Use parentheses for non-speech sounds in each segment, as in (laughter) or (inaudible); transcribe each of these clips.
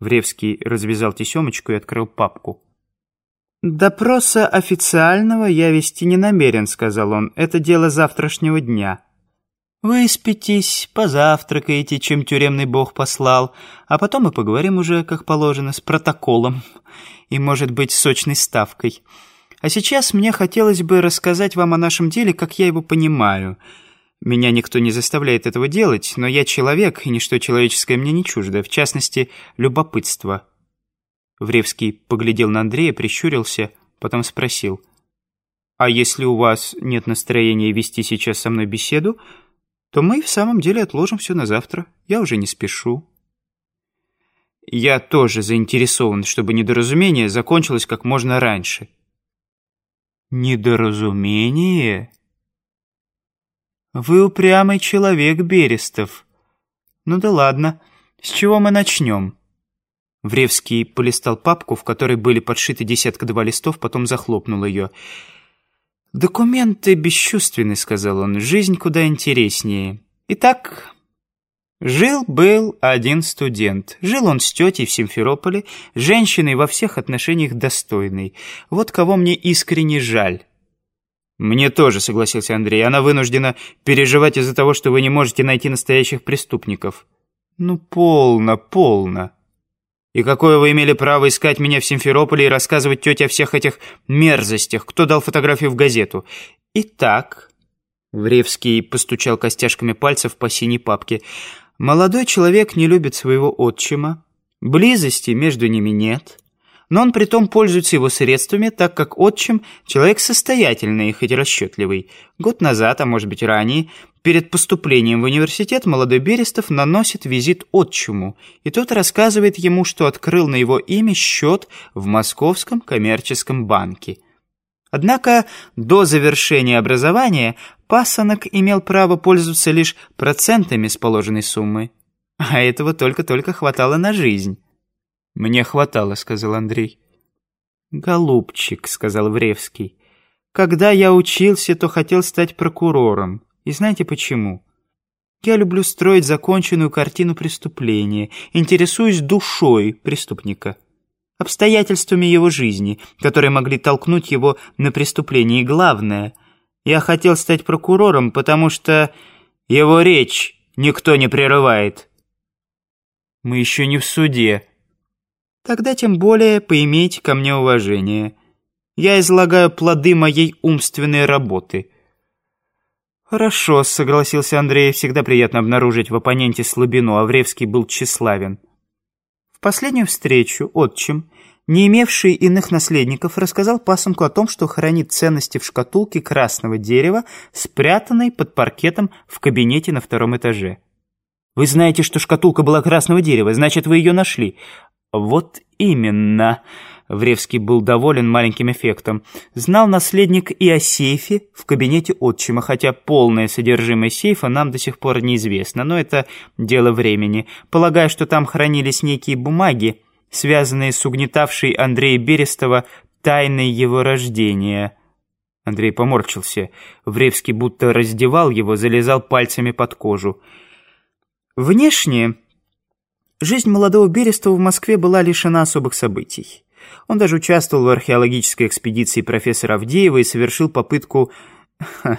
Вревский развязал тесемочку и открыл папку. «Допроса официального я вести не намерен», — сказал он. «Это дело завтрашнего дня». Выспитесь, позавтракаете, чем тюремный бог послал, а потом мы поговорим уже, как положено, с протоколом и, может быть, сочной ставкой. А сейчас мне хотелось бы рассказать вам о нашем деле, как я его понимаю. Меня никто не заставляет этого делать, но я человек, и ничто человеческое мне не чуждо, в частности, любопытство». Вревский поглядел на Андрея, прищурился, потом спросил. «А если у вас нет настроения вести сейчас со мной беседу, то мы в самом деле отложим все на завтра. Я уже не спешу. Я тоже заинтересован, чтобы недоразумение закончилось как можно раньше. Недоразумение? Вы упрямый человек, Берестов. Ну да ладно, с чего мы начнем? Вревский полистал папку, в которой были подшиты десятка-два листов, потом захлопнул ее. «Документы бесчувственны», — сказал он. «Жизнь куда интереснее. Итак, жил-был один студент. Жил он с тетей в Симферополе, женщиной во всех отношениях достойной. Вот кого мне искренне жаль». «Мне тоже», — согласился Андрей. «Она вынуждена переживать из-за того, что вы не можете найти настоящих преступников». «Ну, полно, полно». И какое вы имели право искать меня в Симферополе и рассказывать тете о всех этих мерзостях? Кто дал фотографию в газету? Итак, Вревский постучал костяшками пальцев по синей папке. Молодой человек не любит своего отчима. Близости между ними нет. Но он притом пользуется его средствами, так как отчим — человек состоятельный, хоть и расчетливый. Год назад, а может быть ранее, Перед поступлением в университет молодой Берестов наносит визит отчиму, и тот рассказывает ему, что открыл на его имя счет в Московском коммерческом банке. Однако до завершения образования пасынок имел право пользоваться лишь процентами с положенной суммы. А этого только-только хватало на жизнь. «Мне хватало», — сказал Андрей. «Голубчик», — сказал Вревский, — «когда я учился, то хотел стать прокурором. И знаете почему? Я люблю строить законченную картину преступления, интересуюсь душой преступника, обстоятельствами его жизни, которые могли толкнуть его на преступление. И главное, я хотел стать прокурором, потому что его речь никто не прерывает. Мы еще не в суде. Тогда тем более поимейте ко мне уважение. Я излагаю плоды моей умственной работы — «Хорошо», — согласился Андрей. «Всегда приятно обнаружить в оппоненте слабину. Авревский был тщеславен». В последнюю встречу отчим, не имевший иных наследников, рассказал пасынку о том, что хранит ценности в шкатулке красного дерева, спрятанной под паркетом в кабинете на втором этаже. «Вы знаете, что шкатулка была красного дерева, значит, вы ее нашли». «Вот именно», Вревский был доволен маленьким эффектом. Знал наследник и о сейфе в кабинете отчима, хотя полное содержимое сейфа нам до сих пор неизвестно, но это дело времени. Полагаю, что там хранились некие бумаги, связанные с угнетавшей Андрея Берестова тайной его рождения. Андрей поморщился. Вревский будто раздевал его, залезал пальцами под кожу. Внешне жизнь молодого Берестова в Москве была лишена особых событий. Он даже участвовал в археологической экспедиции профессора Авдеева и совершил попытку (laughs)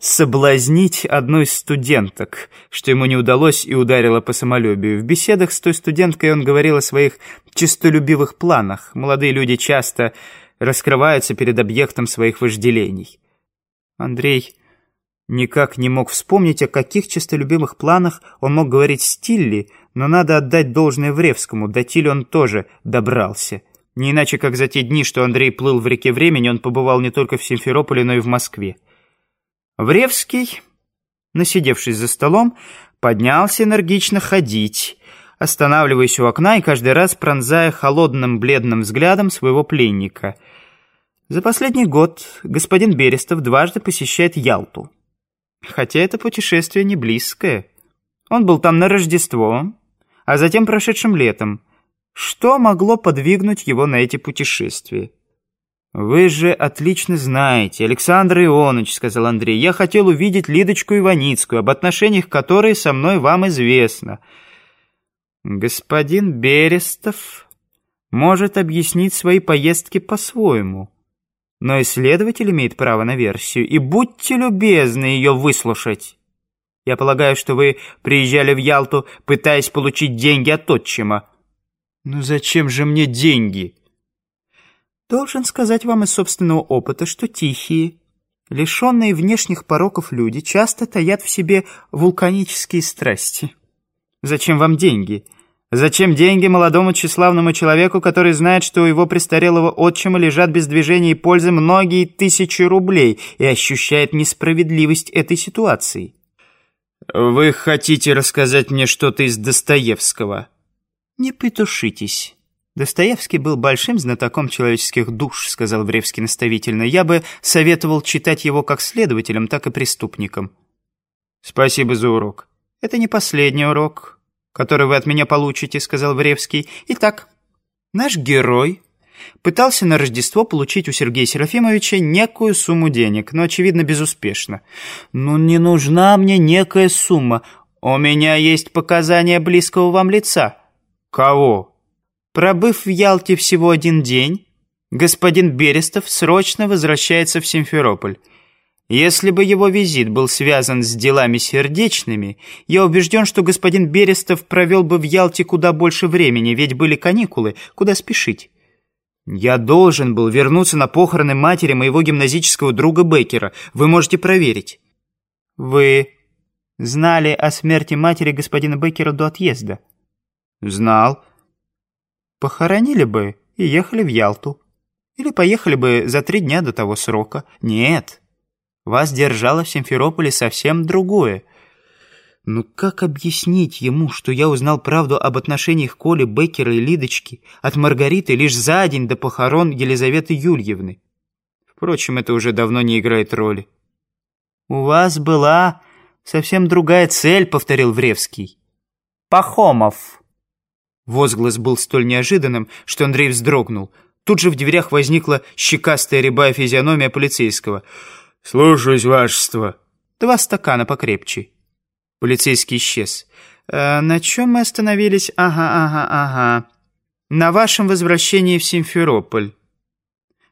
соблазнить одну из студенток, что ему не удалось и ударило по самолюбию. В беседах с той студенткой он говорил о своих честолюбивых планах. Молодые люди часто раскрываются перед объектом своих вожделений. Андрей никак не мог вспомнить, о каких честолюбимых планах он мог говорить Стилли, но надо отдать должное Вревскому, до Тилли он тоже добрался. Не иначе, как за те дни, что Андрей плыл в реке времени, он побывал не только в Симферополе, но и в Москве. Вревский, насидевшись за столом, поднялся энергично ходить, останавливаясь у окна и каждый раз пронзая холодным бледным взглядом своего пленника. За последний год господин Берестов дважды посещает Ялту. Хотя это путешествие не близкое. Он был там на Рождество, а затем прошедшим летом – что могло подвигнуть его на эти путешествия? «Вы же отлично знаете, Александр Ионович, — сказал Андрей, — я хотел увидеть Лидочку Иваницкую, об отношениях которой со мной вам известно». Господин Берестов может объяснить свои поездки по-своему. Но исследователь имеет право на версию, и будьте любезны ее выслушать. Я полагаю, что вы приезжали в Ялту, пытаясь получить деньги от отчима. Ну зачем же мне деньги? Должен сказать вам из собственного опыта, что тихие, лишенные внешних пороков люди часто таят в себе вулканические страсти. Зачем вам деньги? Зачем деньги молодому тщеславному человеку, который знает, что у его престарелого отчима лежат без движения и пользы многие тысячи рублей и ощущает несправедливость этой ситуации? «Вы хотите рассказать мне что-то из Достоевского?» «Не петушитесь». «Достоевский был большим знатоком человеческих душ», — сказал Вревский наставительно. «Я бы советовал читать его как следователям, так и преступникам». «Спасибо за урок». «Это не последний урок, который вы от меня получите», — сказал Вревский. «Итак, наш герой пытался на Рождество получить у Сергея Серафимовича некую сумму денег, но, очевидно, безуспешно. «Ну, не нужна мне некая сумма. У меня есть показания близкого вам лица». «Кого?» «Пробыв в Ялте всего один день, господин Берестов срочно возвращается в Симферополь». Если бы его визит был связан с делами сердечными, я убежден, что господин Берестов провел бы в Ялте куда больше времени, ведь были каникулы, куда спешить. Я должен был вернуться на похороны матери моего гимназического друга Беккера. Вы можете проверить. Вы знали о смерти матери господина Беккера до отъезда? Знал. Похоронили бы и ехали в Ялту. Или поехали бы за три дня до того срока. Нет. Вас держало в Симферополе совсем другое. Ну как объяснить ему, что я узнал правду об отношениях Коли, Беккера и Лидочки от Маргариты лишь за день до похорон Елизаветы Юльевны? Впрочем, это уже давно не играет роли. «У вас была совсем другая цель», — повторил Вревский. «Пахомов». Возглас был столь неожиданным, что Андрей вздрогнул. Тут же в дверях возникла щекастая рябая физиономия полицейского. «Слушаюсь, вашество». «Два стакана покрепче». Полицейский исчез. «Э, «На чем мы остановились? Ага, ага, ага. На вашем возвращении в Симферополь.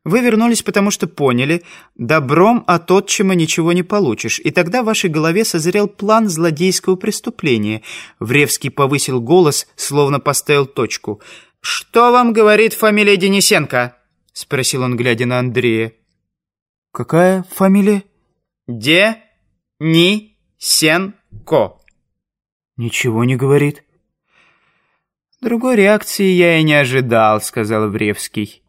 Вы вернулись, потому что поняли, добром от отчима ничего не получишь, и тогда в вашей голове созрел план злодейского преступления». Вревский повысил голос, словно поставил точку. «Что вам говорит фамилия Денисенко?» — спросил он, глядя на Андрея. «Какая фамилия?» «Де-ни-сен...» Ко. Ничего не говорит. Другой реакции я и не ожидал, сказал Вревский.